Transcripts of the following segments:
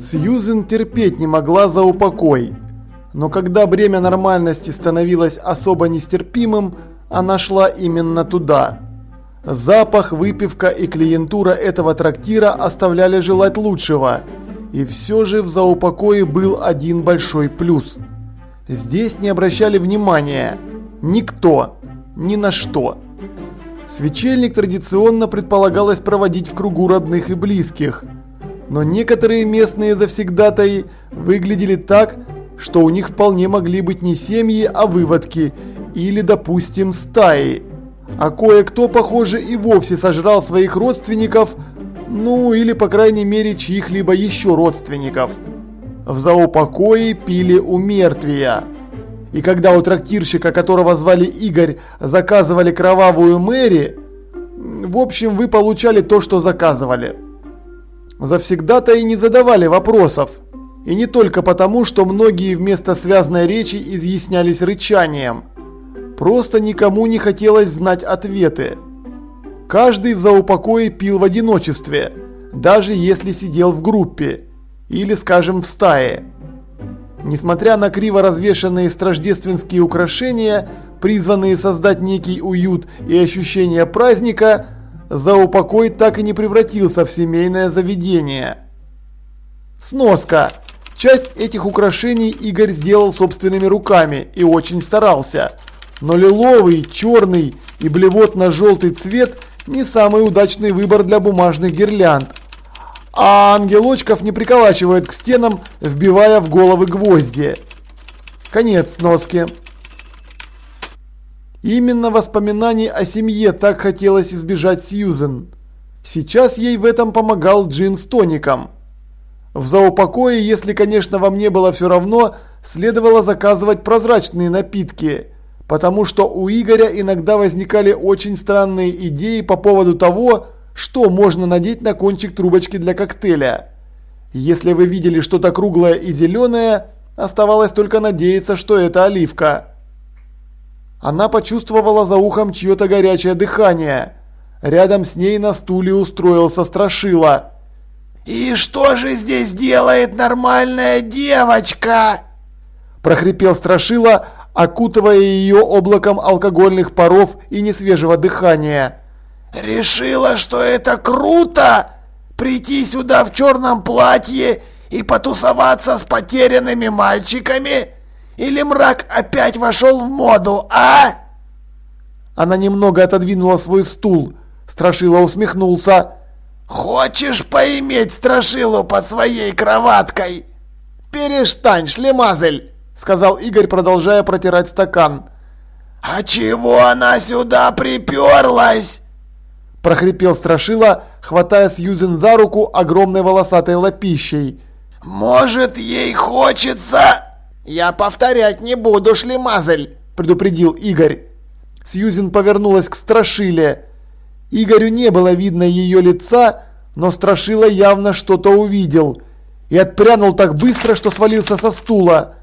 Сьюзен терпеть не могла за упокой. Но когда бремя нормальности становилось особо нестерпимым, она шла именно туда. Запах, выпивка и клиентура этого трактира оставляли желать лучшего. И все же в заупокое был один большой плюс. Здесь не обращали внимания. Никто. Ни на что. Свечельник традиционно предполагалось проводить в кругу родных и близких. Но некоторые местные завсегдатаи выглядели так, что у них вполне могли быть не семьи, а выводки или, допустим, стаи. А кое-кто, похоже, и вовсе сожрал своих родственников, ну или, по крайней мере, чьих-либо еще родственников. В заупокое пили у мертвия. И когда у трактирщика, которого звали Игорь, заказывали кровавую Мэри, в общем, вы получали то, что заказывали. Завсегда-то и не задавали вопросов. И не только потому, что многие вместо связной речи изъяснялись рычанием. Просто никому не хотелось знать ответы. Каждый в заупокое пил в одиночестве, даже если сидел в группе или, скажем, в стае. Несмотря на криво развешанные страждественские украшения, призванные создать некий уют и ощущение праздника, заупокой так и не превратился в семейное заведение. Сноска. Часть этих украшений Игорь сделал собственными руками и очень старался. Но лиловый, черный и блевотно-желтый цвет не самый удачный выбор для бумажных гирлянд. А ангелочков не приколачивают к стенам, вбивая в головы гвозди. Конец сноски. Именно воспоминаний о семье так хотелось избежать Сьюзен. Сейчас ей в этом помогал джин с тоником. В заупокое, если, конечно, вам не было все равно, следовало заказывать прозрачные напитки – потому что у Игоря иногда возникали очень странные идеи по поводу того, что можно надеть на кончик трубочки для коктейля. Если вы видели что-то круглое и зеленое, оставалось только надеяться, что это оливка. Она почувствовала за ухом чье-то горячее дыхание. Рядом с ней на стуле устроился Страшила. «И что же здесь делает нормальная девочка?» прохрипел Страшила, окутывая ее облаком алкогольных паров и несвежего дыхания. «Решила, что это круто? Прийти сюда в черном платье и потусоваться с потерянными мальчиками? Или мрак опять вошел в моду, а?» Она немного отодвинула свой стул. Страшила усмехнулся. «Хочешь поиметь Страшилу под своей кроваткой?» «Перестань, шлемазель!» Сказал Игорь, продолжая протирать стакан. «А чего она сюда приперлась?» прохрипел Страшила, хватая Сьюзен за руку огромной волосатой лапищей. «Может, ей хочется...» «Я повторять не буду, шлемазель!» – предупредил Игорь. Сьюзен повернулась к Страшиле. Игорю не было видно ее лица, но Страшила явно что-то увидел и отпрянул так быстро, что свалился со стула.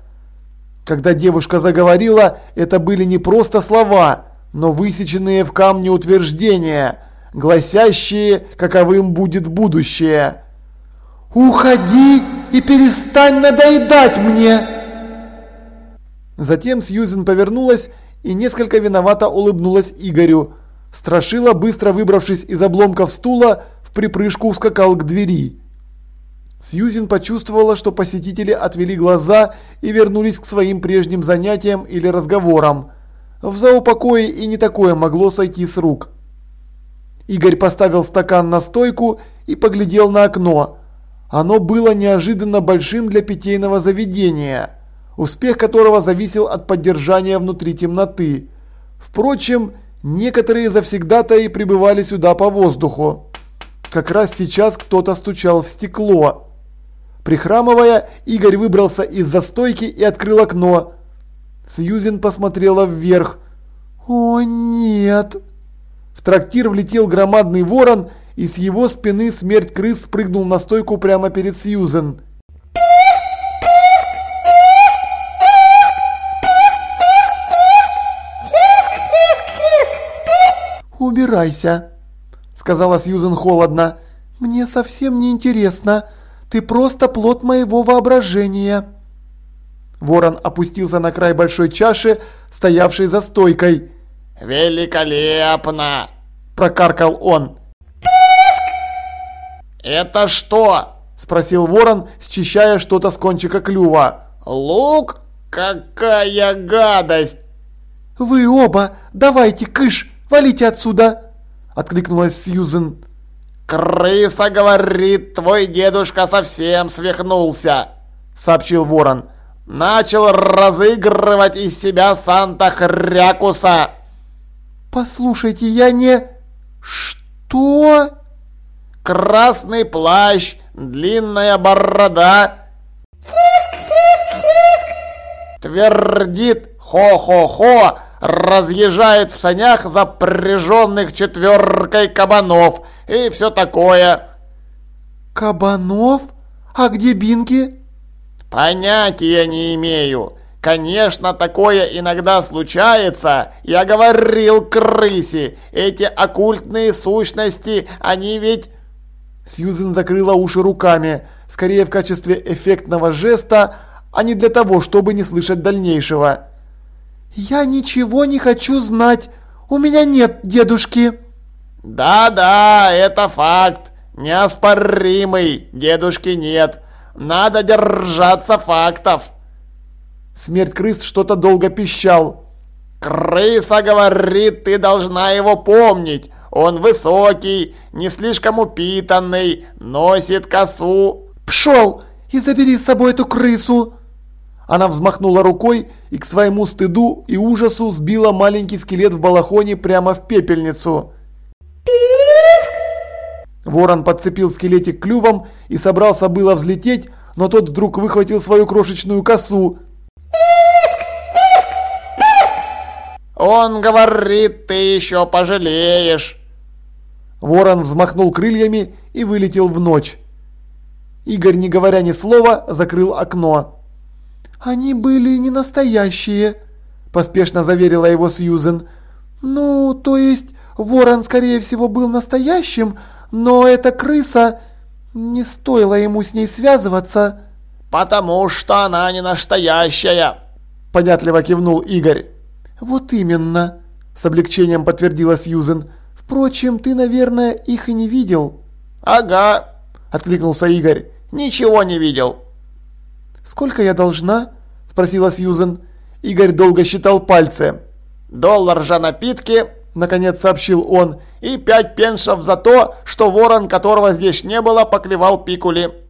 Когда девушка заговорила, это были не просто слова, но высеченные в камне утверждения, гласящие, каковым будет будущее. «Уходи и перестань надоедать мне!» Затем Сьюзен повернулась и несколько виновато улыбнулась Игорю. Страшила, быстро выбравшись из обломков стула, в припрыжку ускакал к двери. Сьюзен почувствовала, что посетители отвели глаза и вернулись к своим прежним занятиям или разговорам. В заупокое и не такое могло сойти с рук. Игорь поставил стакан на стойку и поглядел на окно. Оно было неожиданно большим для питейного заведения, успех которого зависел от поддержания внутри темноты. Впрочем, некоторые завсегдатаи прибывали сюда по воздуху. Как раз сейчас кто-то стучал в стекло. Прихрамывая, Игорь выбрался из застойки и открыл окно. Сьюзен посмотрела вверх. «О, нет!» В трактир влетел громадный ворон, и с его спины смерть крыс спрыгнул на стойку прямо перед Сьюзен. «Убирайся», — сказала Сьюзен холодно. «Мне совсем не интересно». Ты просто плод моего воображения». Ворон опустился на край большой чаши, стоявшей за стойкой. «Великолепно!» – прокаркал он. «Это что?» – спросил ворон, счищая что-то с кончика клюва. «Лук? Какая гадость!» «Вы оба, давайте, кыш, валите отсюда!» – откликнулась Сьюзен. «Крыса говорит, твой дедушка совсем свихнулся!» – сообщил ворон. «Начал разыгрывать из себя Санта-Хрякуса!» «Послушайте, я не...» «Что?» «Красный плащ, длинная борода...» Твердит «хо-хо-хо», разъезжает в санях запряженных четверкой кабанов и все такое. Кабанов? А где Бинки? Понятия не имею. Конечно, такое иногда случается. Я говорил крысе, эти оккультные сущности, они ведь... Сьюзен закрыла уши руками, скорее в качестве эффектного жеста, а не для того, чтобы не слышать дальнейшего. «Я ничего не хочу знать. У меня нет дедушки». «Да-да, это факт. Неоспоримый. Дедушки нет. Надо держаться фактов». Смерть крыс что-то долго пищал. «Крыса говорит, ты должна его помнить. Он высокий, не слишком упитанный, носит косу». «Пшел и забери с собой эту крысу!» Она взмахнула рукой и к своему стыду и ужасу сбила маленький скелет в балахоне прямо в пепельницу. Ворон подцепил скелетик клювом и собрался было взлететь, но тот вдруг выхватил свою крошечную косу. Писк! Писк! Писк! Он говорит, ты еще пожалеешь. Ворон взмахнул крыльями и вылетел в ночь. Игорь, не говоря ни слова, закрыл окно. «Они были не настоящие», – поспешно заверила его Сьюзен. «Ну, то есть, ворон, скорее всего, был настоящим, но эта крыса... Не стоило ему с ней связываться». «Потому что она не настоящая», – понятливо кивнул Игорь. «Вот именно», – с облегчением подтвердила Сьюзен. «Впрочем, ты, наверное, их и не видел». «Ага», – откликнулся Игорь. «Ничего не видел». «Сколько я должна?» – спросила Сьюзен. Игорь долго считал пальцы. «Доллар за напитки», – наконец сообщил он, – «и пять пенсов за то, что ворон, которого здесь не было, поклевал пикули».